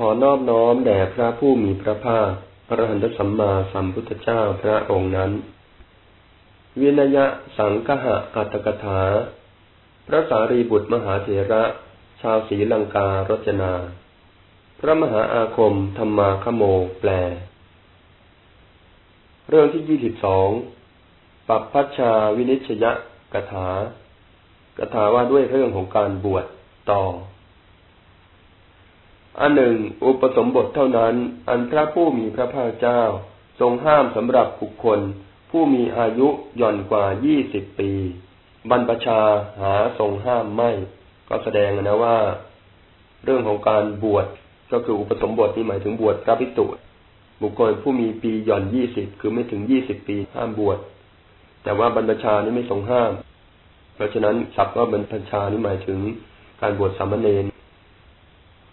ขอนอบน้อมแด่พระผู้มีพระภาคพระหันตสัมมาสัมพุทธเจ้าพระองค์นั้น วินยะสังคหะอัตกถา พระสารีบุตรมหาเถระ ชาวศรีลังการจนา พระมหาอาคมธรรมาคโมแปล เรื่องที่ยี่สิบสองปัปพัชชาวินิชยะกถากถาว่าด้วยเรื่องของการบวชต่อ อันหนึ่ง อุปสมบทเท่านั้น อันพระผู้มีพระภาคเจ้า ทรงห้ามสำหรับบุคคล ผู้มีอายุย่อนกว่ายี่สิบปี บรรพชาหาทรงห้ามไม่ ก็แสดงนะว่า เรื่องของการบวชก็คืออุปสมบทนี่หมายถึงบวชพระภิกษุบุคคลผู้มีปีหย่อนยี่สิบคือไม่ถึงยี่สิบปีห้ามบวชแต่ว่าบรรพชานี่ไม่ทรงห้าม เพราะฉะนั้นศัพท์ว่าบรรพชานี่หมายถึงการบวชสามเณร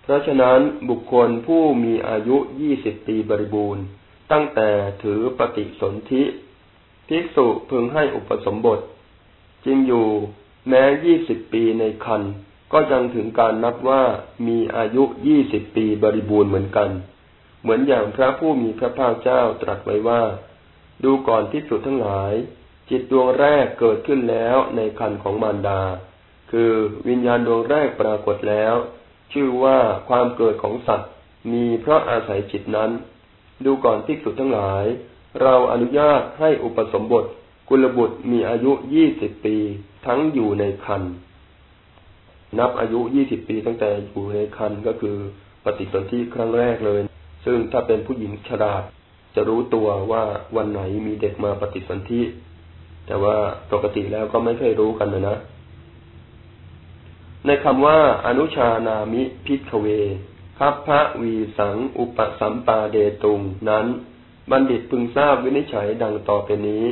เพราะฉะนั้นบุคคลผู้มีอายุยี่สิบปีบริบูรณ์ ตั้งแต่ถือปฏิสนธิภิกษุพึงให้อุปสมบท จริงอยู่แม้ยี่สิบปีในคันก็ยังถึงการนับว่ามีอายุยี่สิบปีบริบูรณ์เหมือนกัน เหมือนอย่างพระผู้มีพระภาคเจ้าตรัสไว้ว่า ดูก่อนภิกษุทั้งหลาย จิตดวงแรกเกิดขึ้นแล้วในคันของมารดา คือวิญญาณดวงแรกปรากฏแล้ว ชื่อว่าความเกิดของสัตว์มีเพราะอาศัยจิตนั้น ดูก่อนที่สุดทั้งหลาย เราอนุญาตให้อุปสมบท กุลบุตรมีอายุยี่สิบปี ทั้งอยู่ในคันนับอายุยี่สิบปีตั้งแต่อยู่ในคันก็คือปฏิสนธิครั้งแรกเลย ซึ่งถ้าเป็นผู้หญิงฉลาด จะรู้ตัวว่าวันไหนมีเด็กมาปฏิสนธิแต่ว่าปกติแล้วก็ไม่เคยรู้กันนะนะ ในคำว่าอนุชานามิ ภิกขเวคัพภวีสัง อุปสัมปาเทตุง นั้น บัณฑิตพึงทราบวินิจฉัยดังต่อไปนี้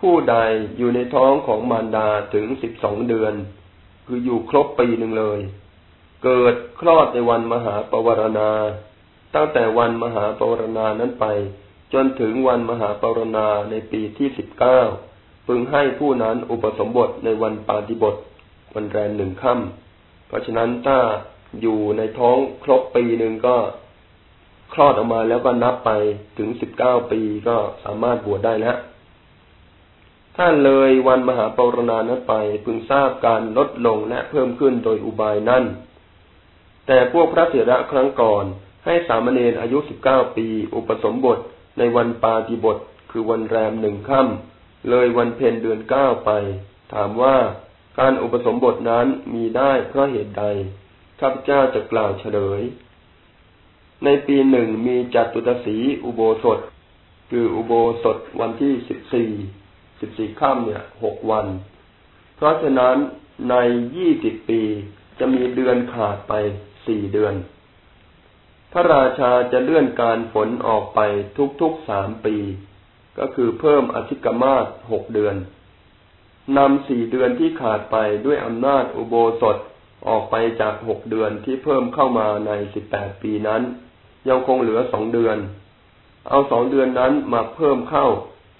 ผู้ใดอยู่ในท้องของมารดาถึงสิบสองเดือน คืออยู่ครบปีหนึ่งเลย เกิดคลอดในวันมหาปวารณา ตั้งแต่วันมหาปวารณานั้นไป จนถึงวันมหาปวารณาในปีที่สิบเก้าพึงให้ผู้นั้นอุปสมบทในวันปาฏิบท วันแรมหนึ่งค่ำเพราะฉะนั้นถ้าอยู่ในท้องครบปีหนึ่งก็คลอดออกมาแล้วก็นับไปถึงสิบเก้าปีก็สามารถบวชได้แล้วถ้าเลยวันมหาปรณานั้นไปพึงทราบการลดลงและเพิ่มขึ้นโดยอุบายนั่น แต่พวกพระเถระครั้งก่อนให้สามเณรอายุสิบเก้าปี อุปสมบทในวันปาติบท คือวันแรมหนึ่งค่ำเลยวันเพ็ญเดือนเก้าไป ถามว่า การอุปสมบทนั้นมีได้เพราะเหตุใด ข้าพเจ้าจะกล่าวเฉลย ในปีหนึ่งมีจัตุตสีอุโบสถ คืออุโบสถวันที่สิบสี่ สิบสี่ข้ามเนี่ยหกวัน เพราะฉะนั้นในยี่สิบปีจะมีเดือนขาดไปสี่เดือน พระราชาจะเลื่อนการฝนออกไปทุกๆสามปี ก็คือเพิ่มอธิกมาศหกเดือน นำสี่เดือนที่ขาดไปด้วยอำนาจอุโบสถออกไปจากหกเดือนที่เพิ่มเข้ามาในสิบแปดปีนั้น ยังคงเหลือสองเดือน เอาสองเดือนนั้นมาเพิ่มเข้า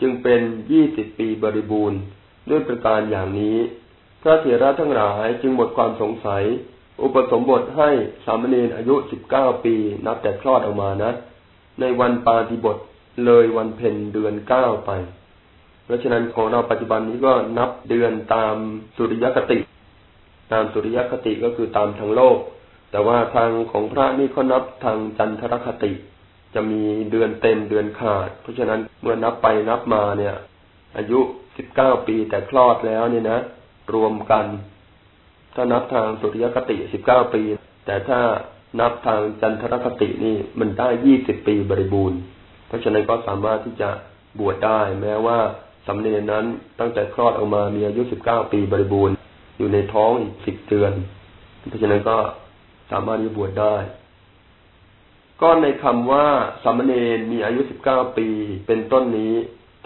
จึงเป็นยี่สิบปีบริบูรณ์ ด้วยประการอย่างนี้ พระเถระทั้งหลายจึงหมดความสงสัย อุปสมบทให้สามเณรอายุสิบเก้าปีนับแต่คลอดออกมานะ ในวันปาฏิบทเลยวันเพ็ญเดือนเก้าไป เพราะฉะนั้นของเราปัจจุบันนี้ก็นับเดือนตามสุริยคติ ตามสุริยคติก็คือตามทางโลก แต่ว่าทางของพระนี่เขานับทางจันทรคติ จะมีเดือนเต็มเดือนขาด เพราะฉะนั้นเมื่อนับไปนับมาเนี่ย อายุสิบเก้าปีแต่คลอดแล้วเนี่ยนะรวมกัน ถ้านับทางสุริยคติสิบเก้าปี แต่ถ้านับทางจันทรคตินี่มันได้ยี่สิบปีบริบูรณ์ เพราะฉะนั้นก็สามารถที่จะบวชได้แม้ว่า สำเนียนนั้นตั้งแต่คลอดออกมามีอายุสิบเก้าปีบริบูรณ์ อยู่ในท้องอีกสิบเดือน เพราะฉะนั้นก็สามารถที่บวชได้ ก็ในคำว่าสามเณรมีอายุสิบเก้าปีเป็นต้นนี้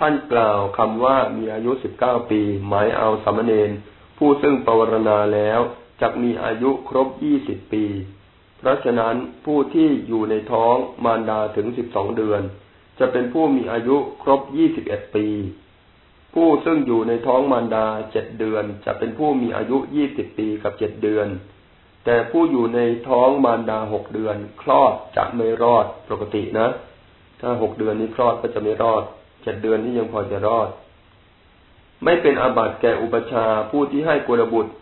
ท่านกล่าวคำว่ามีอายุสิบเก้าปี หมายเอาสามเณรผู้ซึ่งปวารณาแล้วจะมีอายุครบยี่สิบปี เพราะฉะนั้นผู้ที่อยู่ในท้องมารดาถึงสิบสองเดือน จะเป็นผู้มีอายุครบยี่สิบเอ็ดปี ผู้ซึ่งอยู่ในท้องมารดาเจ็ดเดือน จะเป็นผู้มีอายุยี่สิบปีกับเจ็ดเดือน แต่ผู้อยู่ในท้องมารดาหกเดือน คลอดจะไม่รอดปกตินะ ถ้าหกเดือนนี้คลอดก็จะไม่รอดเจ็ดเดือนนี้ยังพอจะรอด ไม่เป็นอาบัติแก่อุปชาผู้ที่ให้กุลบุตร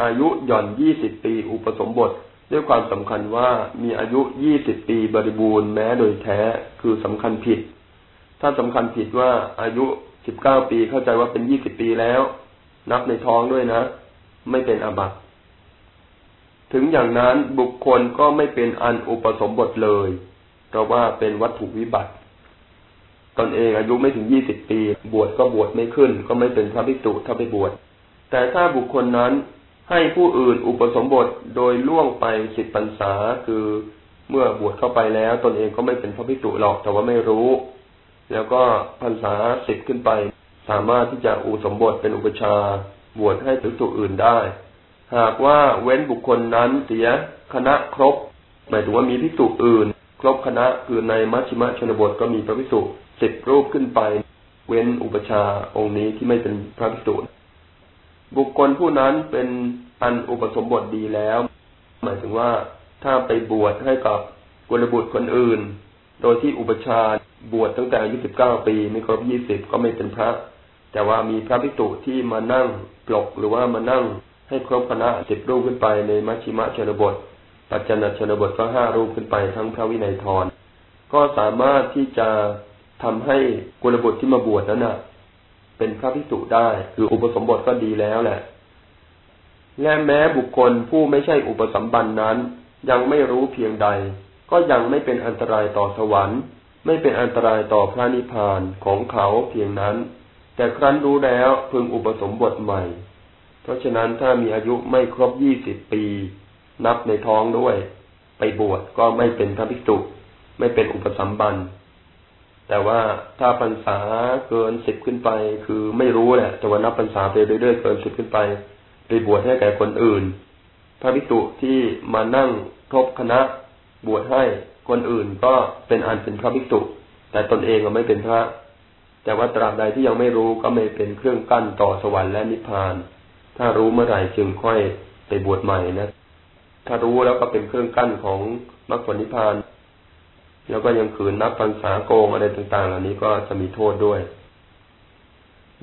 อายุหย่อนยี่สิบปีอุปสมบท ด้วยความสำคัญว่ามีอายุยี่สิบปีบริบูรณ์แม้โดยแท้คือสำคัญผิด ถ้าสำคัญผิดว่าอายุ สิบเก้าปีเข้าใจว่าเป็นยี่สิบปีแล้ว นับในท้องด้วยนะ ไม่เป็นอาบัติ ถึงอย่างนั้นบุคคลก็ไม่เป็นอันอุปสมบทเลย เพราะว่าเป็นวัตถุวิบัติ ตนเองอายุไม่ถึงยี่สิบปี บวชก็บวชไม่ขึ้น ก็ไม่เป็นพระภิกษุถ้าไปบวช แต่ถ้าบุคคลนั้นให้ผู้อื่นอุปสมบทโดยล่วงไปสิบพรรษาคือเมื่อบวชเข้าไปแล้ว ตนเองก็ไม่เป็นพระภิกษุหรอกแต่ว่าไม่รู้ แล้วก็พรรษาสิบขึ้นไป สามารถที่จะอุสมบทเป็นอุปชาบวชให้ภิกษุอื่นได้ หากว่าเว้นบุคคลนั้นเสียคณะครบหมายถึงว่ามีพิสุอื่น ครบคณะคือในมัชชิมชนบทก็มีพระพิสุสิบรูปขึ้นไป เว้นอุปชาองค์นี้ที่ไม่เป็นพระพิสุบุคคลผู้นั้นเป็นอันอุปสมบทดีแล้ว หมายถึงว่าถ้าไปบวชให้กับกุลบุตรคนอื่น โดยที่อุปชา บวชตั้งแต่อายุสิบเก้าปีไม่ครบยี่สิบก็ไม่เป็นพระ แต่ว่ามีพระพิสุที่มานั่งปลกหรือว่ามานั่งให้ครบคณะสิบรูปขึ้นไปในมัชชิมะชนบท ปัจจนชนบทก็ห้ารูปขึ้นไปทั้งพระวินัยทรก็สามารถที่จะทำให้กุลบุตรที่มาบวชนั้นนะเป็นพระพิสุได้คืออุปสมบทก็ดีแล้วแหละ และแม้บุคคลผู้ไม่ใช่อุปสัมบันนั้น ยังไม่รู้เพียงใด ก็ยังไม่เป็นอันตรายต่อสวรรค์ ไม่เป็นอันตรายต่อพระนิพพานของเขาเพียงนั้น แต่ครั้นรู้แล้วพึงอุปสมบทใหม่ เพราะฉะนั้นถ้ามีอายุไม่ครบยี่สิบปี นับในท้องด้วย ไปบวชก็ไม่เป็นพระภิกษุไม่เป็นอุปสัมบันแต่ว่าถ้าพรรษาเกินสิบขึ้นไป คือไม่รู้แหละแต่ว่านับพรรษาไปเรื่อยๆเกินสิบขึ้นไป ไปบวชให้แก่คนอื่น พระภิกษุที่มานั่งครบคณะบวชให้ คนอื่นก็เป็นอันเป็นพระภิกษุ แต่ตนเองก็ไม่เป็นพระ แต่ว่าตราบใดที่ยังไม่รู้ก็ไม่เป็นเครื่องกั้นต่อสวรรค์และนิพพาน ถ้ารู้เมื่อไหร่จึงค่อยไปบวชใหม่นะ ถ้ารู้แล้วก็เป็นเครื่องกั้นของมรรคผลนิพพาน แล้วก็ยังขืนนับพรรษาโกงอะไรต่าง ๆ เหล่านี้ก็จะมีโทษด้วย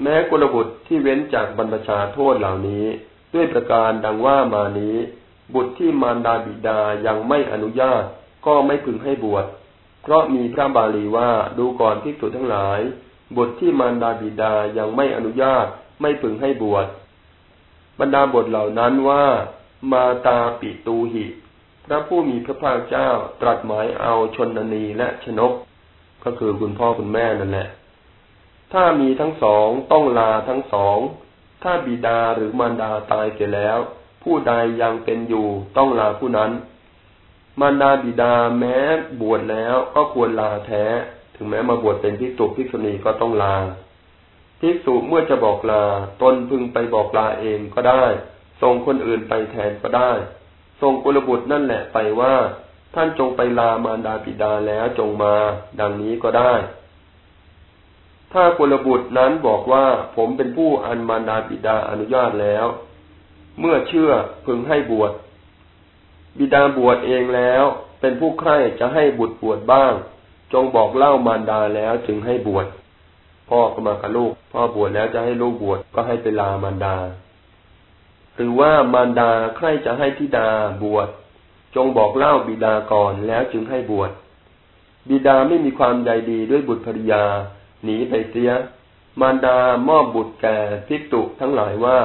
แม้กุลบุตรที่เว้นจากบรรพชาโทษเหล่านี้ ด้วยประการดังว่ามานี้ บุตรที่มารดาบิดายังไม่อนุญาต ก็ไม่พึงให้บวช เพราะมีพระบาลีว่าดูก่อนพิกษุทั้งหลายบุตรที่มารดาบิดายังไม่อนุญาตไม่พึงให้บวช บรรดาบทเหล่านั้นว่า มาตาปิตูหิ พระผู้มีพระภาคเจ้าตรัสหมายเอาชนนีและชนก ก็คือคุณพ่อคุณแม่นั่นแหละ ถ้ามีทั้งสองต้องลาทั้งสอง ถ้าบิดาหรือมารดาตายเสียแล้ว ผู้ใดยังเป็นอยู่ต้องลาผู้นั้น มารดาบิดาแม้บวชแล้วก็ควรลาแท้ ถึงแม้มาบวชเป็นพิจุพิษุณีก็ต้องลาภิกษุเมื่อจะบอกลาตนพึงไปบอกลาเองก็ได้ส่งคนอื่นไปแทนก็ได้ส่งกุลบุตรนั่นแหละไปว่า ท่านจงไปลามารดาปิดาแล้วจงมา ดังนี้ก็ได้ ถ้ากุลบุตรนั้นบอกว่าผมเป็นผู้อันมารดาปิดาอนุญาตแล้ว เมื่อเชื่อพึงให้บวช บิดาบวชเองแล้ว เป็นผู้ใคร่จะให้บุตรบวชบ้าง จงบอกเล่ามารดาแล้วจึงให้บวชพ่อก็มากับลูก พ่อบวชแล้วจะให้ลูกบวชก็ให้ไปลามารดา หรือว่ามารดาใคร่จะให้ธิดาบวชจงบอกเล่าบิดาก่อนแล้วจึงให้บวชบิดาไม่มีความใยดีด้วยบุตรภริยา หนีไปเสีย มารดามอบบุตรแก่ภิกษุทั้งหลายว่า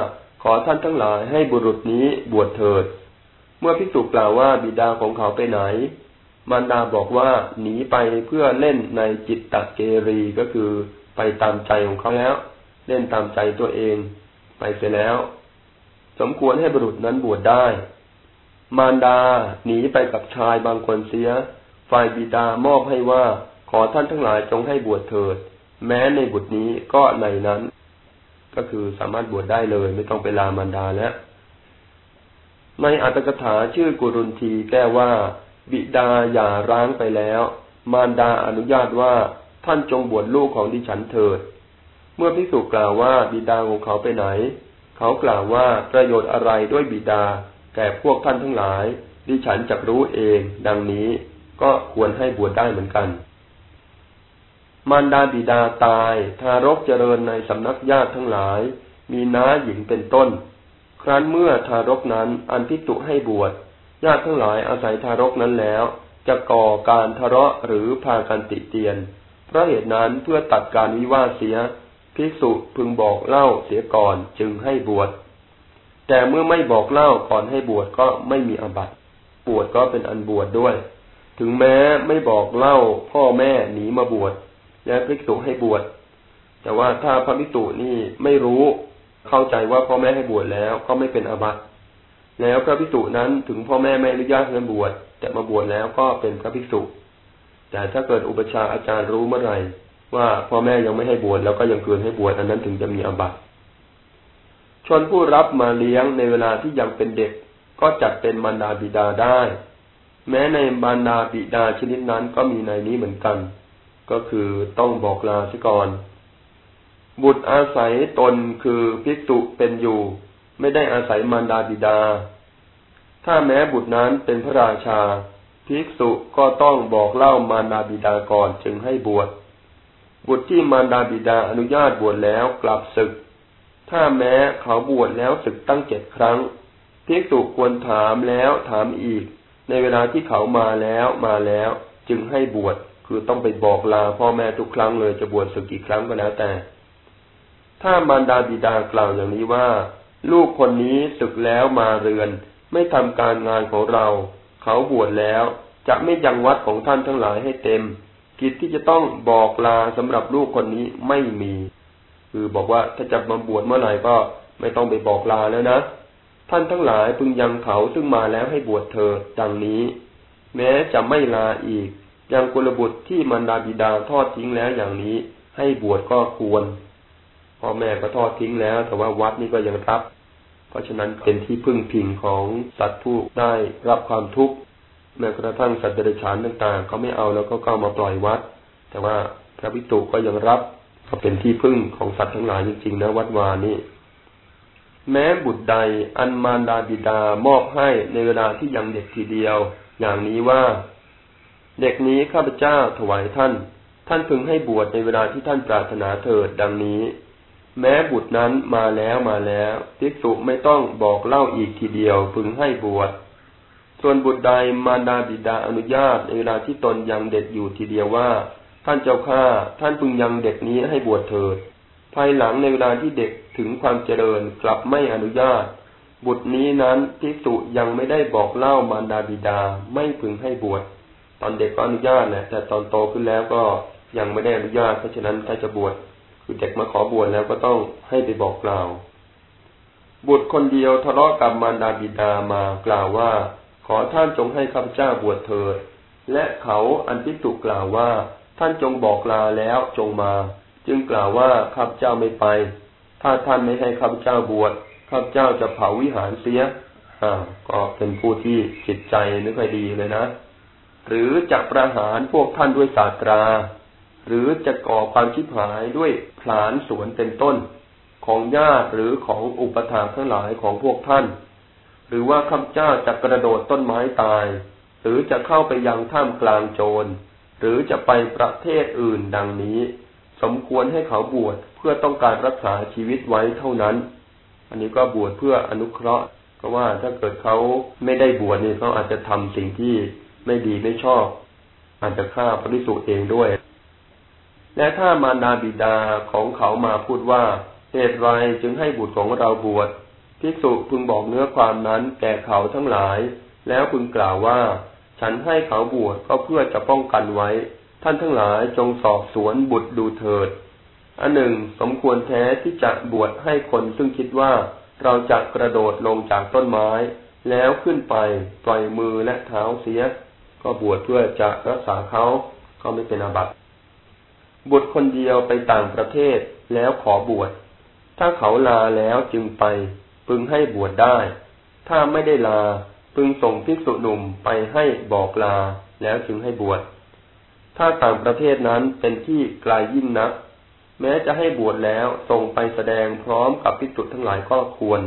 ขอท่านทั้งหลายให้บุรุษนี้บวชเถิด เมื่อภิกษุกล่าวว่าบิดาของเขาไปไหน มารดาบอกว่าหนีไปเพื่อเล่นในจิตตะเกรีก็คือไปตามใจของเขาแล้ว เล่นตามใจตัวเอง ไปเสียแล้ว สมควรให้บุรุษนั้นบวชได้ มารดาหนีไปกับชายบางคนเสีย ฝ่ายบิดามอบให้ว่าขอท่านทั้งหลายจงให้บวชเถิด แม้ในบุตรนี้ก็ในนั้น ก็คือสามารถบวชได้เลย ไม่ต้องไปลามารดาแล้ว ในอัตถกถาชื่อกุรุนทีแก้ว่า บิดาอย่าร้างไปแล้ว มารดาอนุญาตว่าท่านจงบวชลูกของดิฉันเถิด เมื่อพิสุกล่าวว่าบิดาของเขาไปไหน เขากล่าวว่าประโยชน์อะไรด้วยบิดา แก่พวกท่านทั้งหลาย ดิฉันจะรู้เอง ดังนี้ก็ควรให้บวชได้เหมือนกัน มารดาบิดาตาย ทารกเจริญในสำนักญาติทั้งหลาย มีน้าหญิงเป็นต้น ครั้นเมื่อทารกนั้นอันพิจุให้บวชญาติทั้งหลายอาศัยทารกนั้นแล้ว จะก่อการทะเลาะหรือพากันติเตียน เพราะเหตุนั้นเพื่อตัดการวิวาทเสียภิกษุพึงบอกเล่าเสียก่อนจึงให้บวช แต่เมื่อไม่บอกเล่าก่อนให้บวชก็ไม่มีอบัติบวชก็เป็นอันบวชดด้วย ถึงแม้ไม่บอกเล่าพ่อแม่หนีมาบวชแล้วภิกษุให้บวชแต่ว่าถ้าพระภิกษุนี่ไม่รู้ เข้าใจว่าพ่อแม่ให้บวชแล้วก็ไม่เป็นอาบัติแล้วพระภิกษุนั้นถึงพ่อแม่ไม่อนุญาตให้บวชแต่มาบวชแล้วก็เป็นพระภิกษุ แต่ถ้าเกิดอุปชาอาจารย์รู้เมื่อไหร่ ว่าพ่อแม่ยังไม่ให้บวชแล้วก็ยังเกินให้บวชอันนั้นถึงจะมีอาบัติชนผู้รับมาเลี้ยงในเวลาที่ยังเป็นเด็กก็จัดเป็นมารดาบิดาได้ แม้ในมารดาบิดาชนิดนั้นก็มีในนี้เหมือนกัน ก็คือต้องบอกลาซะก่อน บุตรอาศัยตนคือภิกษุเป็นอยู่ ไม่ได้อาศัยมารดาบิดา ถ้าแม้บุตรนั้นเป็นพระราชา ภิกษุก็ต้องบอกเล่ามารดาบิดาก่อนจึงให้บวช บุตรที่มารดาบิดาอนุญาตบวชแล้วกลับศึก ถ้าแม้เขาบวชแล้วศึกตั้งเจ็ดครั้ง ภิกษุควรถามแล้วถามอีก ในเวลาที่เขามาแล้วมาแล้วจึงให้บวช คือต้องไปบอกลาพ่อแม่ทุกครั้งเลยจะบวชศึกกี่ครั้งก็แล้วแต่ ถ้ามารดาบิดากล่าวอย่างนี้ว่า ลูกคนนี้ศึกแล้วมาเรือน ไม่ทำการงานของเรา เขาบวชแล้วจะไม่ยังวัดของท่านทั้งหลายให้เต็ม กิจที่จะต้องบอกลาสำหรับลูกคนนี้ไม่มี คือบอกว่าถ้าจะมาบวชเมื่อไหร่ก็ไม่ต้องไปบอกลาแล้วนะ ท่านทั้งหลายพึงยังเขาซึ่งมาแล้วให้บวชเธอดังนี้ แม้จะไม่ลาอีกยังกุลบุตรที่มารดาบิดาทอดทิ้งแล้วอย่างนี้ ให้บวชก็ควร พ่อแม่ก็ทอดทิ้งแล้ว แต่ว่าวัดนี้ก็ยังรับ เพราะฉะนั้นเป็นที่พึ่งพิงของสัตว์ผู้ได้รับความทุกข์แม้กระทั่งสัตว์เดรัจฉานต่างๆเขาไม่เอาแล้วก็เข้ามาปล่อยวัด แต่ว่าพระพิตุก็ยังรับก็เป็นที่พึ่งของสัตว์ทั้งหลายจริงๆนะวัดวานี่แม้บุตรใดอันมารดาบิดามอบให้ในเวลาที่ยังเด็กทีเดียว อย่างนี้ว่า เด็กนี้ข้าพเจ้าถวายท่าน ท่านพึงให้บวชในเวลาที่ท่านปรารถนาเถิดดังนี้ แม้บุตรนั้นมาแล้วมาแล้วภิกษุไม่ต้องบอกเล่าอีกทีเดียวพึงให้บวชส่วนบุตรใดมารดาบิดาอนุญาตในเวลาที่ตนยังเด็กอยู่ทีเดียวว่า ท่านเจ้าข้าท่านพึงยังเด็กนี้ให้บวชเถิด ภายหลังในเวลาที่เด็กถึงความเจริญกลับไม่อนุญาต บุตรนี้นั้นพิสุยังไม่ได้บอกเล่ามารดาบิดาไม่พึงให้บวชตอนเด็กก็อนุญาตแหละแต่ตอนโตขึ้นแล้วก็ยังไม่ได้อนุญาตเพราะฉะนั้นถ้าจะบวช คือเด็กมาขอบวชแล้วก็ต้องให้ไปบอกกล่าว บุตรคนเดียวทะเลาะกับมารดาบิดามากล่าวว่า ขอท่านจงให้ข้าพเจ้าบวชเถิด และเขาอันพิจุกล่าวว่า ท่านจงบอกลาแล้วจงมา จึงกล่าวว่าข้าพเจ้าไม่ไป ถ้าท่านไม่ให้ข้าพเจ้าบวชข้าพเจ้าจะเผาวิหารเสียอ่าก็เป็นผู้ที่จิตใจไม่ค่อยดีเลยนะ หรือจะประหารพวกท่านด้วยศาสตรา หรือจะก่อความชิบหายด้วยผลานสวนเป็นต้น ของญาติหรือของอุปถาทั้งหลายของพวกท่าน หรือว่าข้าพเจ้าจะกระโดดต้นไม้ตาย หรือจะเข้าไปยังท่ามกลางโจร หรือจะไปประเทศอื่นดังนี้ สมควรให้เขาบวชเพื่อต้องการรักษาชีวิตไว้เท่านั้น อันนี้ก็บวชเพื่ออนุเคราะห์เพราะว่าถ้าเกิดเขาไม่ได้บวชนี่เขาอาจจะทำสิ่งที่ไม่ดีไม่ชอบ อาจจะฆ่าพระภิกษุเองด้วย และถ้ามารดาบิดาของเขามาพูดว่าเหตุไรจึงให้บุตรของเราบวชภิกษุพึงบอกเนื้อความนั้นแก่เขาทั้งหลาย แล้วพึงกล่าวว่า ฉันให้เขาบวชก็เพื่อจะป้องกันไว้ ท่านทั้งหลายจงสอบสวนบุตรดูเถิดอันหนึ่งสมควรแท้ที่จะบวชให้คนซึ่งคิดว่าเราจะกระโดดลงจากต้นไม้ แล้วขึ้นไปปล่อยมือและเท้าเสีย ก็บวชเพื่อจะรักษาเขาก็ไม่เป็นอาบัติ บุตรคนเดียวไปต่างประเทศแล้วขอบวช ถ้าเขาลาแล้วจึงไป พึงให้บวชได้ ถ้าไม่ได้ลา พึงส่งภิกษุหนุ่มไปให้บอกลาแล้วจึงให้บวช ถ้าต่างประเทศนั้นเป็นที่ไกลยยิ่งนัก แม้จะให้บวชแล้วส่งไปแสดงพร้อมกับภิกษุทั้งหลายก็ควร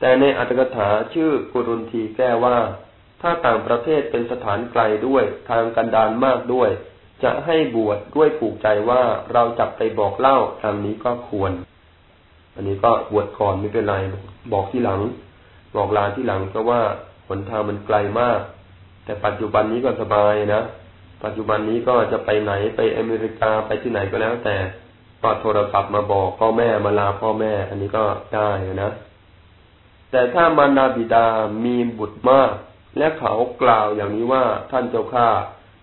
แต่ในอัตถกถาชื่อกุรุนทีแก้ว่า ถ้าต่างประเทศเป็นสถานไกลด้วยทางกันดานมากด้วย จะให้บวชดด้วยผูกใจว่าเราจับไปบอกเล่าทางนี้ก็ควร อันนี้ก็บวชก่อนไม่เป็นไร บอกที่หลัง บอกลาที่หลังเพราะว่าหนทางมันไกลมาก แต่ปัจจุบันนี้ก็สบายนะ ปัจจุบันนี้ก็จะไปไหนไปอเมริกาไปที่ไหนก็แล้ว แต่ก็โทรศัพท์มาบอกพ่อแม่มาลาพ่อแม่ อันนี้ก็ได้นะ แต่ถ้ามารดาบิดามีบุตรมาก และเขากล่าวอย่างนี้ว่าท่านเจ้าข้า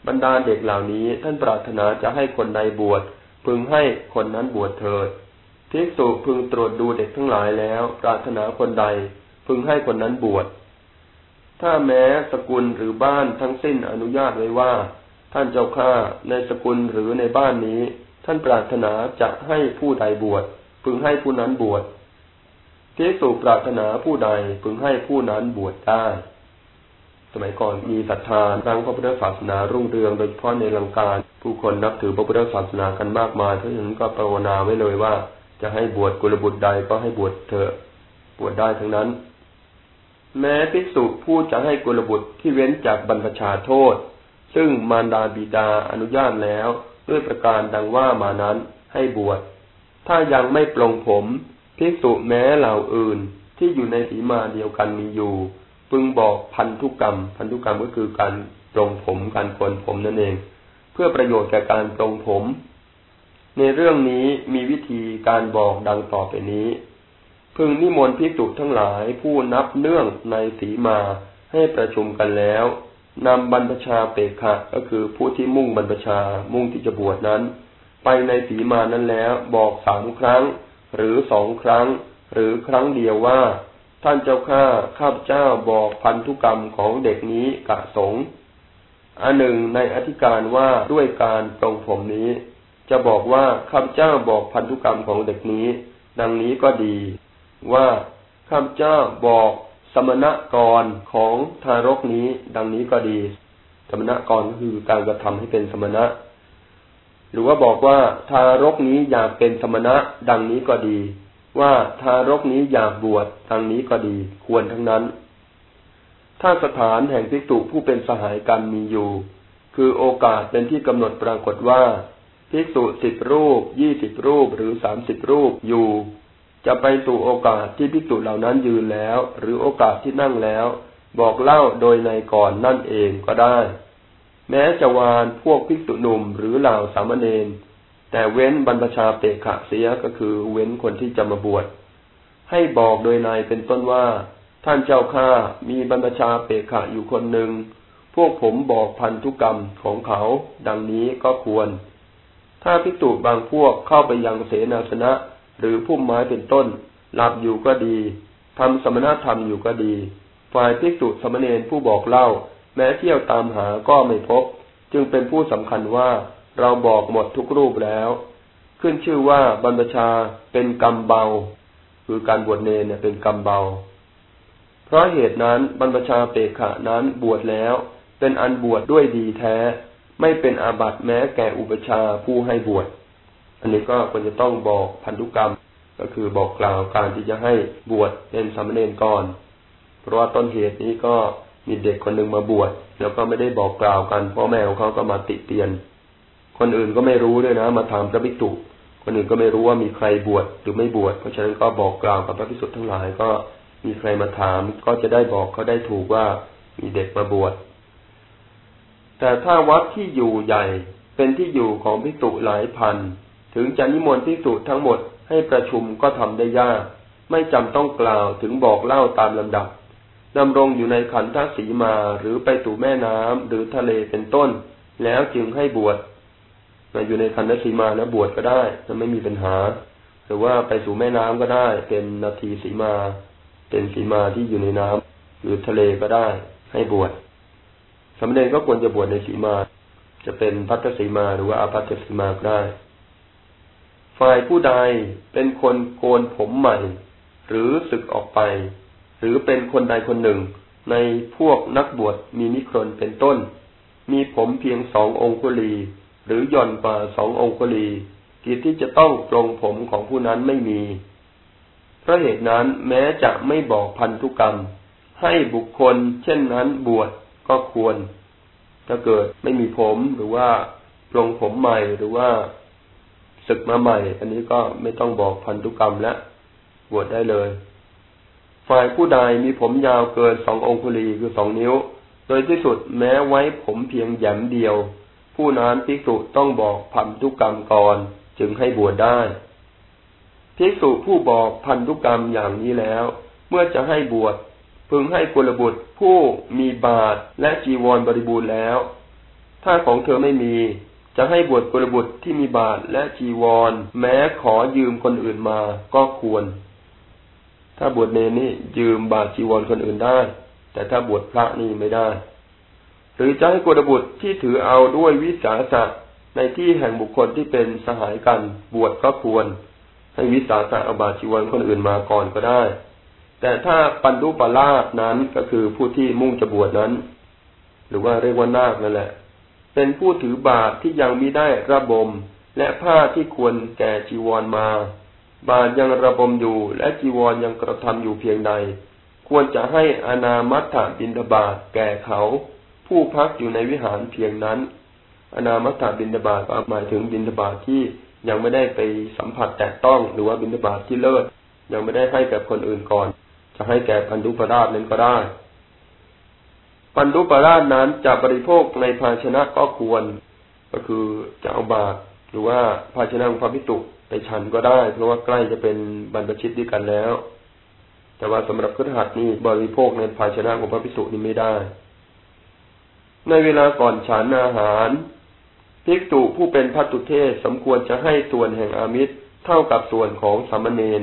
บรรดาเด็กเหล่านี้ท่านปรารถนาจะให้คนใดบวชพึงให้คนนั้นบวชเถิดภิกษุพึงตรวจดูเด็กทั้งหลายแล้ว ปรารถนาคนใด พึงให้คนนั้นบวชถ้าแม้สกุลหรือบ้านทั้งสิ้นอนุญาตไว้ว่า ท่านเจ้าข้าในสกุลหรือในบ้านนี้ ท่านปรารถนาจะให้ผู้ใดบวชพึงให้ผู้นั้นบวชภิกษุปรารถนาผู้ใดพึงให้ผู้นั้นบวชได้ สมัยก่อนมีศรัทธาตั้งพระพุทธศาสนารุ่งเรืองโดยเฉพาะในลังการผู้คนนับถือพระพุทธศาสนากันมากมายเพราะฉะนั้นก็ภาวนาไว้เลยว่า จะให้บวชกุลบุตรใดก็ให้บวชเถอะบวชได้ทั้งนั้น แม้ภิกษุผู้จะให้กุลบุตรที่เว้นจากบรรพชาโทษ ซึ่งมารดาบิดาอนุญาตแล้วด้วยประการดังว่ามานั้นให้บวช ถ้ายังไม่ปลงผมภิกษุแม้เหล่าอื่นที่อยู่ในสีมาเดียวกันมีอยู่ พึงบอกพันธุกรรม พันธุกรรมก็คือการปรงผมการโกนผมนั่นเอง เพื่อประโยชน์แก่การปรงผม ในเรื่องนี้มีวิธีการบอกดังต่อไปนี้ พึงนิมนต์ภิกษุทั้งหลายผู้นับเนื่องในสีมาให้ประชุมกันแล้วนำบรรพชาเปกขะก็คือผู้ที่มุ่งบรรพชามุ่งที่จะบวชนั้น ไปในสีมานั้นแล้วบอกสามครั้ง หรือสองครั้ง หรือครั้งเดียวว่า ท่านเจ้าข้าข้าพเจ้าบอกพันธุกรรมของเด็กนี้กะสงอันหนึ่งในอธิการว่าด้วยการตรงผมนี้ จะบอกว่าข้าพเจ้าบอกพันธุกรรมของเด็กนี้ ดังนี้ก็ดี ว่าข้าพเจ้าบอกสมณกรของทารกนี้ ดังนี้ก็ดี สมณกรก็คือการกระทำให้เป็นสมณะ หรือว่าบอกว่าทารกนี้อยากเป็นสมณะ ดังนี้ก็ดี ว่าทารกนี้อยากบวชดังนี้ก็ดีควรทั้งนั้น ถ้าสถานแห่งภิกษุผู้เป็นสหายกันมีอยู่ คือโอกาสเป็นที่กำหนดปรากฏว่าภิกษุสิบรูปยี่สิบรูปหรือสามสิบรูปอยู่ จะไปสู่โอกาสที่ภิกษุเหล่านั้นยืนแล้ว หรือโอกาสที่นั่งแล้ว บอกเล่าโดยในก่อนนั่นเองก็ได้ แม้จะวานพวกภิกษุหนุ่มหรือเหล่าสามเณร แต่เว้นบรรพชาเปกขะเสียก็คือเว้นคนที่จะมาบวช ให้บอกโดยในเป็นต้นว่า ท่านเจ้าข้ามีบรรพชาเปกขะอยู่คนหนึ่ง พวกผมบอกพันธุกรรมของเขา ดังนี้ก็ควร ถ้าภิกษุบางพวกเข้าไปยังเสนาสนะ หรือพุ่มไม้เป็นต้น หลับอยู่ก็ดีทำสมณธรรมอยู่ก็ดี ฝ่ายภิกษุสมณเณรผู้บอกเล่า แม้เที่ยวตามหาก็ไม่พบ จึงเป็นผู้สำคัญว่า เราบอกหมดทุกรูปแล้ว ขึ้นชื่อว่าบรรพชาเป็นกรรมเบา คือการบวชเนรเนี่ยเป็นกรรมเบา เพราะเหตุนั้นบรรพชาเปขะนั้นบวชแล้ว เป็นอันบวชดด้วยดีแท้ ไม่เป็นอาบัติแม้แก่อุปชาผู้ให้บวชอันนี้ก็ควรจะต้องบอกพันธุกรรม ก็คือบอกกล่าวการที่จะให้บวชเป็นสามเณรก่อน เพราะว่าต้นเหตุนี้ก็มีเด็กคนหนึ่งมาบวชแล้วก็ไม่ได้บอกกล่าวกันพ่อแม่ของเขาก็มาติเตียน คนอื่นก็ไม่รู้ด้วยนะ มาถามพระภิกษุคนอื่นก็ไม่รู้ว่ามีใครบวชหรือไม่บวชเพราะฉะนั้นก็บอกกล่าวกับพระภิกษุทั้งหลายก็มีใครมาถาม ก็จะได้บอกเขาได้ถูกว่ามีเด็กมาบวชแต่ถ้าวัดที่อยู่ใหญ่เป็นที่อยู่ของภิกษุหลายพัน ถึงจะนิมนต์ภิกษุทั้งหมดให้ประชุมก็ทำได้ยาก ไม่จำต้องกล่าวถึงบอกเล่าตามลำดับดำรงอยู่ในขันธสีมาหรือไปสู่แม่น้ำหรือทะเลเป็นต้น แล้วจึงให้บวช มาอยู่ในขันธสีมาแล้วบวชก็ได้จะไม่มีปัญหา หรือว่าไปสู่แม่น้ำก็ได้ เป็นนาทีสีมา เป็นสีมาที่อยู่ในน้ำหรือทะเลก็ได้ ให้บวชสมเด็จก็ควรจะบวชในสีมา จะเป็นพัทสีมาหรือว่าอาพัทสีมาก็ได้ ฝ่ายผู้ใดเป็นคนโกนผมใหม่ หรือศึกออกไป หรือเป็นคนใดคนหนึ่ง ในพวกนักบวชมีนิครนเป็นต้น มีผมเพียงสององคุลี หรือหย่อนกว่าสององคุลีกิจที่จะต้องปรงผมของผู้นั้นไม่มี เพราะเหตุนั้นแม้จะไม่บอกพันธุกรรม ให้บุคคล เช่นนั้นบวชก็ควร ถ้าเกิดไม่มีผมหรือว่าปลงผมใหม่หรือว่าศึกมาใหม่ อันนี้ก็ไม่ต้องบอกพันธุกรรมแล้วบวชได้เลย ฝ่ายผู้ใดมีผมยาวเกินสององคุลีคือสองนิ้ว โดยที่สุดแม้ไว้ผมเพียงแยมเดียว ผู้นั้นภิกษุต้องบอกพันธุกรรมก่อนจึงให้บวชได้ภิกษุผู้บอกพันธุกรรมอย่างนี้แล้ว เมื่อจะให้บวชพึงให้กุลบุตรผู้มีบาตรและจีวรบริบูรณ์แล้ว ถ้าของเธอไม่มี จะให้บวชกุลบุตรที่มีบาตรและจีวร แม้ขอยืมคนอื่นมาก็ควร ถ้าบวชเนนี่ยืมบาตรจีวรคนอื่นได้ แต่ถ้าบวชพระนี่ไม่ได้ หรือจะให้กุลบุตรที่ถือเอาด้วยวิสาสะในที่แห่งบุคคลที่เป็นสหายกันบวชก็ควร ให้วิสาสะอาบาชีวันคนอื่นมาก่อนก็ได้ แต่ถ้าปันดุปลาสนั้นก็คือผู้ที่มุ่งจะบวชนั้น หรือว่าเรียกว่านาคนั่นแหละ เป็นผู้ถือบาตรที่ยังมิได้ระบม และผ้าที่ควรแก่จีวรมา บาตรยังระบมอยู่และจีวรยังกระทำอยู่เพียงใด ควรจะให้อนามัตถบินบาตแก่เขา ผู้พักอยู่ในวิหารเพียงนั้น อนามัตถบินบาตหมายถึงบินบาตที่ยังไม่ได้ไปสัมผัสแตะต้องหรือว่าบิณฑบาที่เลิศยังไม่ได้ให้แก่คนอื่นก่อน จะให้แก่ปันดุปราชนั้นก็ได้ปันดุปราชนั้นจะบริโภคในภาชนะก็ควร ก็คือจะเอาบาตรหรือว่าภาชนะของพระพิตุไปฉันก็ได้ เพราะว่าใกล้จะเป็นบรรพชิตด้วยกันแล้ว แต่ว่าสำหรับครหัสนี่บริโภคในภาชนะของพระพิสุนี่ไม่ได้ ในเวลาก่อนฉันอาหารภิกษุผู้เป็นพัตุเทศสมควรจะให้ส่วนแห่งอามิตรเท่ากับส่วนของสามเณร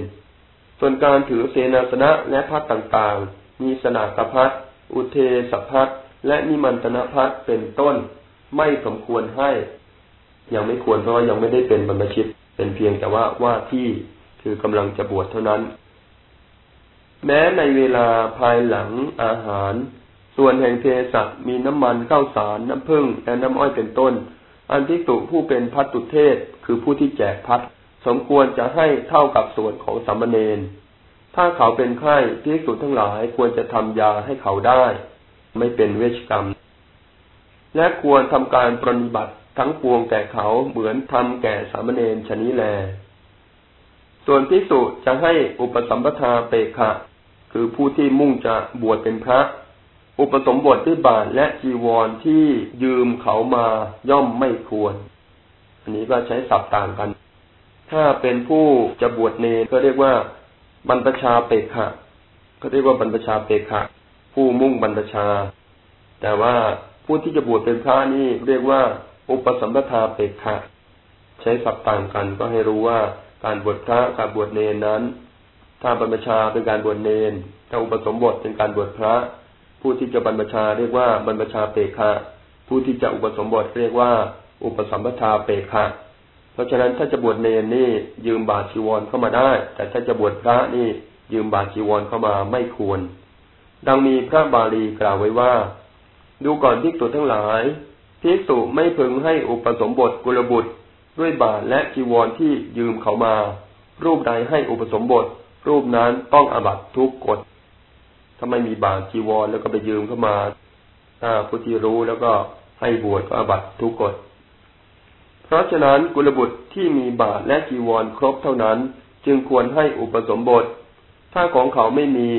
ส่วนการถือเสนาสนะและพัดต่างๆ มีสนากพัดอุเทสพัดและนิมันตนพัดเป็นต้น ไม่สมควรให้ ยังไม่ควรเพราะว่ายังไม่ได้เป็นบรรพชิต เป็นเพียงแต่ว่าว่าที่คือกำลังจะบวชเท่านั้น แม้ในเวลาภายหลังอาหาร ส่วนแห่งเทสัตมีน้ำมันข้าวสารน้ำผึ้งและน้ำอ้อยเป็นต้น อันพิสุผู้เป็นพัตตุเทศคือผู้ที่แจกพัดสมควรจะให้เท่ากับส่วนของสามเณรถ้าเขาเป็นไข้พิสุดทั้งหลายควรจะทำยาให้เขาได้ ไม่เป็นเวชกรรม และควรทำการปฏิบัติทั้งปวงแก่เขาเหมือนทำแก่สามเณรชนิแล ส่วนพิสุจะให้อุปสัมปทาเปกะ คือผู้ที่มุ่งจะบวชเป็นพระ อุปสมบทด้วยบาทและจีวรที่ยืมเขามาย่อมไม่ควร อันนี้ก็ใช้ศัพท์ต่างกัน ถ้าเป็นผู้จะบวชเนรก็เรียกว่า บรรพชาเปกขะก็เรียกว่าบรรพชาเปกขะ ผู้มุ่งบรรพชา แต่ว่าผู้ที่จะบวชเป็นพระนี่เรียกว่า อุปสัมปทาเปกขะ ใช้ศัพท์ต่างกันก็ให้รู้ว่าการบวชพระกับบวชเนรนั้น ถ้าบรรพชาเป็นการบวชเนรถ้าอุปสมบทเป็นการบวชพระ ผู้ที่จะบรรพชาเรียกว่าบรรพชาเปกะผู้ที่จะอุปสมบทเรียกว่า อุปสัมปทาเปกะเพราะฉะนั้นถ้าจะบวชเนรนี่ ยืมบาชีวรเข้ามาได้ แต่ถ้าจะบวชพระนี่ ยืมบาชีวรเข้ามาไม่ควร ดังมีพระบาลีกล่าวไว้ว่า ดูก่อนที่ตัวทั้งหลายพิสุไม่พึงให้อุปสมบทกุลบุตร ด้วยบาและจีวรที่ยืมเขามา รูปใดให้อุปสมบท รูปนั้นต้องอบัตทุกกฎ ถ้าไม่มีบาตรจีวรแล้วก็ไปยืมเข้ามา ถ้าผู้ที่รู้แล้วก็ให้บวชก็อบัตทุกกฎ เพราะฉะนั้นกุลบุตรที่มีบาตรและจีวรครบเท่านั้น จึงควรให้อุปสมบท ถ้าของเขาไม่มี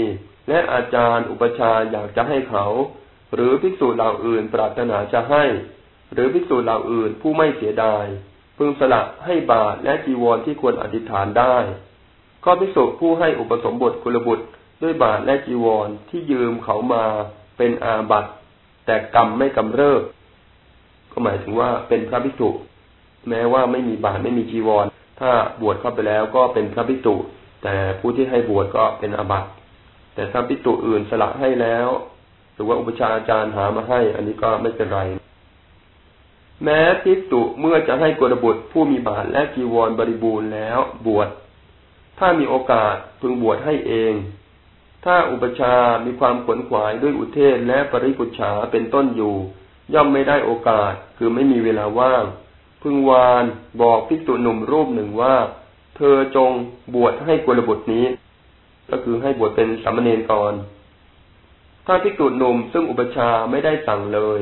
และอาจารย์อุปชาอยากจะให้เขา หรือภิกษุเหล่าอื่นปรารถนาจะให้ หรือภิกษุเหล่าอื่นผู้ไม่เสียดายพึงสละให้บาตรและจีวรที่ควรอธิษฐานได้ก็ภิกษุผู้ให้อุปสมบทกุลบุตร ด้วยบาทและจีวรที่ยืมเขามาเป็นอาบัตแต่กรรมไม่กำเริบก็หมายถึงว่าเป็นพระภิกษุแม้ว่าไม่มีบาทไม่มีจีวร ถ้าบวชเข้าไปแล้วก็เป็นพระภิกษุแต่ผู้ที่ให้บวชก็เป็นอาบัตแต่ถ้าภิกษุอื่นสละให้แล้ว หรือว่าอุปชาอาจารย์หามาให้ อันนี้ก็ไม่เป็นไรแม้ภิกษุเมื่อจะให้กรบุตรผู้มีบาทและจีวรบริบูรณ์แล้วบวชถ้ามีโอกาสพึงบวชให้เอง ถ้าอุปชามีความขวนขวายด้วยอุเทศและปริปุชาเป็นต้นอยู่ ย่อมไม่ได้โอกาสคือไม่มีเวลาว่าง พึงวานบอกภิกษุหนุ่มรูปหนึ่งว่า เธอจงบวชให้กุลบุตรนี้ ก็คือให้บวชเป็นสามเณรก่อน ถ้าภิกษุหนุ่มซึ่งอุปชาไม่ได้สั่งเลย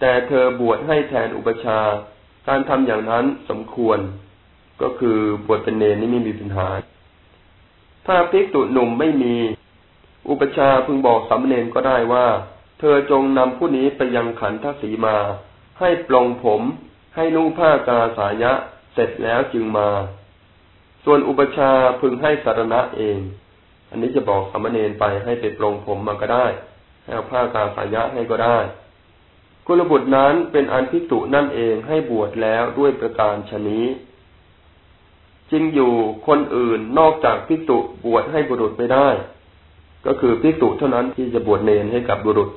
แต่เธอบวชให้แทนอุปชา การทำอย่างนั้นสมควร ก็คือบวชเป็นเนรนี่ไม่มีปัญหาถ้าภิกษุหนุ่มไม่มี อุปชาพึงบอกสามเณรก็ได้ว่า เธอจงนำผู้นี้ไปยังขันทศีมา ให้ปลงผม ให้นุ่งผ้ากาสายะ เสร็จแล้วจึงมา ส่วนอุปชาพึงให้สารณะเอง อันนี้จะบอกสามเณรไปให้ไปปลงผมมาก็ได้ให้เอาผ้ากาสายะให้ก็ได้กุลบุตรนั้นเป็นอันพิจุนั่นเองให้บวชแล้วด้วยประการชนี้จริงอยู่คนอื่นนอกจากพิจุบวชให้บุรุษไม่ได้ ก็คือพิจุเท่านั้นที่จะบวชเนรให้กับบุรุษ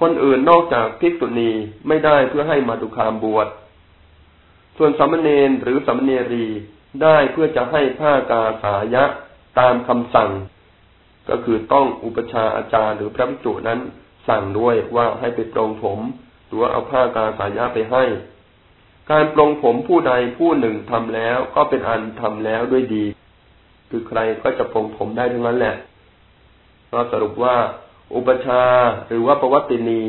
คนอื่นนอกจากพิจุณีไม่ได้เพื่อให้มาดุคามบวช ส่วนสามเณรหรือสามเณรีได้เพื่อจะให้ผ้ากาสายะตามคำสั่ง ก็คือต้องอุปชาอาจารย์หรือพระภิกษุนั้นสั่งด้วยว่าให้ไปปรงผมหรือว่าเอาผ้ากาสายะไปให้ การปรงผมผู้ใดผู้หนึ่งทำแล้วก็เป็นอันทำแล้วด้วยดี คือใครก็จะปรงผมได้ทั้งนั้นแหละ ก็สรุปว่า อุปชาหรือว่าประวัตินี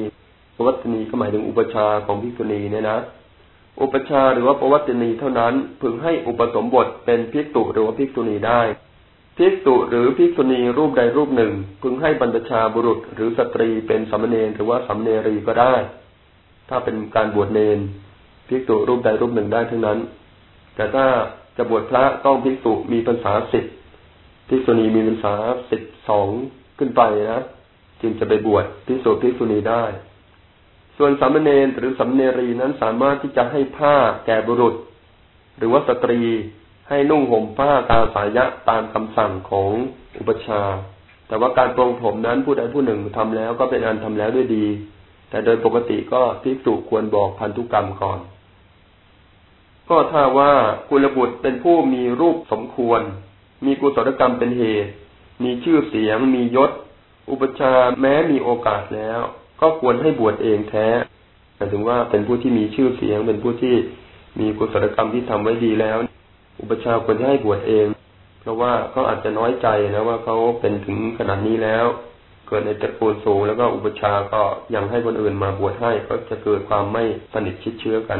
ประวัตินีก็หมายถึงอุปชาของภิกุณีเนี่ยนะอุปชาหรือว่าประวัตินีเท่านั้นพึงให้อุปสมบทเป็นภิกษุหรือว่าภิกษุณีได้ภิกษุหรือภิกษุณีรูปใดรูปหนึ่ง พึงให้บรรพชาบุรุษหรือสตรีเป็นสามเณรหรือว่าสามเณรีก็ได้ ถ้าเป็นการบวชเนรภิกษุรูปใดรูปหนึ่งได้ทั้งนั้น แต่ถ้าจะบวชพระต้องภิกษุมีพรรษาสิบภิกษุณีมีพรรษาสิบสอง ขึ้นไปนะจึงจะไปบวชภิกษุภิกษุณีได้ ส่วนสามเณรหรือสามเณรีนั้นสามารถที่จะให้ผ้าแก่บุรุษ หรือว่าสตรีให้นุ่งห่มผ้ากามสายะตามคำสั่งของอุปชา แต่ว่าการปรงผมนั้นผู้ใดผู้หนึ่งทำแล้วก็เป็นอันทำแล้วด้วยดี แต่โดยปกติก็พิสูจควรบอกพันธุกรรมก่อน ก็ถ้าว่ากุลบุตรเป็นผู้มีรูปสมควร มีกุศลกรรมเป็นเหตุ มีชื่อเสียง มียศ อุปชาแม้มีโอกาสแล้ว ก็ควรให้บวชเองแท้แต่ถึงว่าเป็นผู้ที่มีชื่อเสียง เป็นผู้ที่มีกุศลกรรมที่ทำไว้ดีแล้ว อุปชาควรจะให้บวชเอง เพราะว่าเขาอาจจะน้อยใจนะว่าเขาเป็นถึงขนาดนี้แล้ว เกิดในตระกูลสูงแล้วก็อุปชาก็ยังให้คนอื่นมาบวชให้ก็จะเกิดความไม่สนิทชิดเชื้อกัน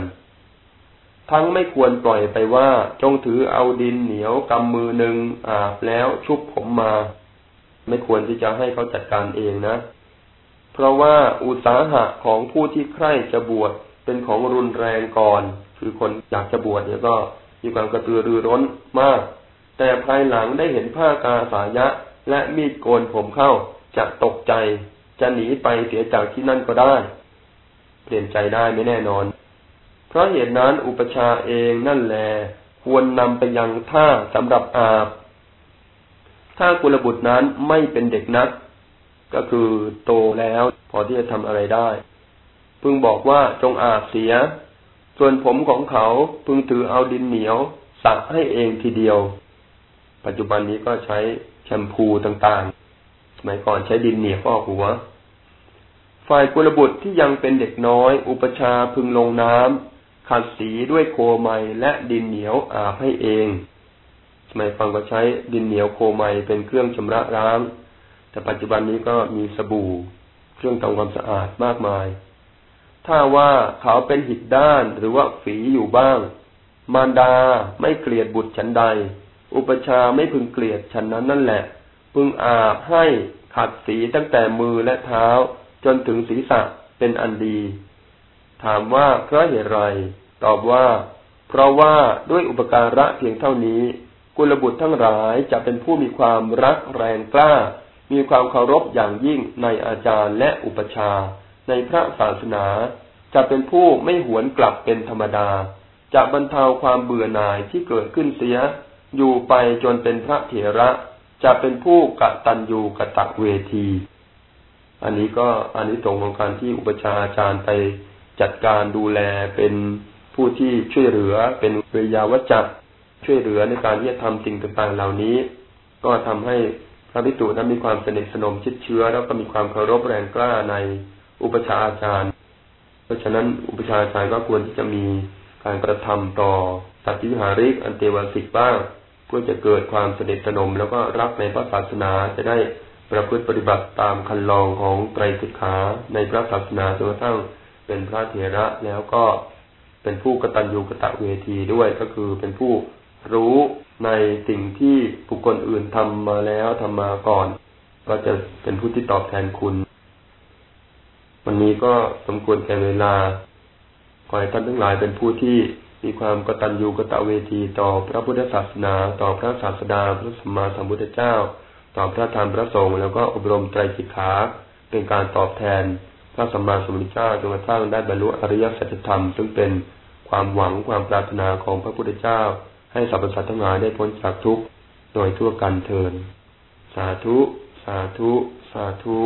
ทั้งไม่ควรปล่อยไปว่าจงถือเอาดินเหนียวกำมือหนึ่งอาบแล้วชุบผมมา ไม่ควรที่จะให้เขาจัดการเองนะ เพราะว่าอุตสาหะของผู้ที่ใคร่จะบวชเป็นของรุนแรงก่อน คือคนอยากจะบวชเนี่ยก็มีความกระตือรือร้นมาก แต่ภายหลังได้เห็นผ้ากาสายะ และมีดโกนผมเข้าจะตกใจ จะหนีไปเสียจากที่นั่นก็ได้ เปลี่ยนใจได้ไม่แน่นอน เพราะเหตุนั้นอุปชาเองนั่นแหละควรนำไปยังท่าสำหรับอาบ ถ้ากุลบุตรนั้นไม่เป็นเด็กนัก ก็คือโตแล้ว พอที่จะทำอะไรได้ พึงบอกว่าจงอาบเสีย ส่วนผมของเขาพึงถือเอาดินเหนียวสักให้เองทีเดียว ปัจจุบันนี้ก็ใช้แชมพูต่างๆ สมัยก่อนใช้ดินเหนียวฟอหัว ฝ่ายกุลบุตรที่ยังเป็นเด็กน้อย อุปชาพึงลงน้ำ ขัดสีด้วยโคไมและดินเหนียวอาบให้เองสมัยฟังก็ใช้ดินเหนียวโคไมเป็นเครื่องชำระล้าง แต่ปัจจุบันนี้ก็มีสบู่ เครื่องทำความสะอาดมากมาย ถ้าว่าเขาเป็นหิดด้านหรือว่าฝีอยู่บ้าง มารดาไม่เกลียดบุตรฉันใด อุปชาไม่พึงเกลียดฉันนั้นนั่นแหละ พึงอาบให้ขัดสีตั้งแต่มือและเท้าจนถึงศีรษะเป็นอันดี ถามว่าเพราะเหตุไร ตอบว่า เพราะว่าด้วยอุปการะเพียงเท่านี้ กุลบุตรทั้งหลายจะเป็นผู้มีความรักแรงกล้า มีความเคารพอย่างยิ่งในอาจารย์และอุปชา ในพระศาสนา จะเป็นผู้ไม่หวนกลับเป็นธรรมดา จะบรรเทาความเบื่อหน่ายที่เกิดขึ้นเสีย อยู่ไปจนเป็นพระเถระ จะเป็นผู้กะตันยูกะตะเวที อันนี้ก็อันนี้ตรงของการที่อุปชาอาจารย์ไปจัดการดูแลเป็น ผู้ที่ช่วยเหลือเป็นเวยาวจักช่วยเหลือในการที่จะทำสิ่งต่างๆเหล่านี้ ก็ทำให้พระพิจุนั้นมีความสนิทสนมชิดเชื้อ แล้วก็มีความเคารพแรงกล้าในอุปชาอาจารย์ เพราะฉะนั้นอุปชาอาจารย์ก็ควรที่จะมีการกระทำต่อสัตว์วิหาริกอันเตวสิกบ้าง เพื่อจะเกิดความสนิทสนมแล้วก็รักในพระศาสนาจะได้ประพฤติปฏิบัติตามคันลองของไตรสิกขาในพระศาสนาจนกระทั่งเป็นพระเถระแล้วก็ เป็นผู้กตัญญูกตะเวทีด้วยก็คือเป็นผู้รู้ในสิ่งที่บุคคลอื่นทำมาแล้วทำมาก่อน ก็จะเป็นผู้ที่ตอบแทนคุณ วันนี้ก็สมควรแก่เวลา ขอให้ท่านทั้งหลายเป็นผู้ที่มีความกตัญญูกตะเวทีต่อพระพุทธศาสนา ต่อพระศาสดาพระสัมมาสัมพุทธเจ้า ต่อพระธรรมพระสงฆ์แล้วก็อบรมไตรสิกขาเป็นการตอบแทนพระสัมมาสัมพุทธเจ้าจนกระทั่งได้บรรลุอริยสัจธรรมซึ่งเป็น ความหวังความปรารถนาของพระพุทธเจ้า ให้สรรพสัตว์ทั้งหลายได้พ้นจากทุกข์โดยทั่วกันเทิน สาธุ สาธุ สาธุ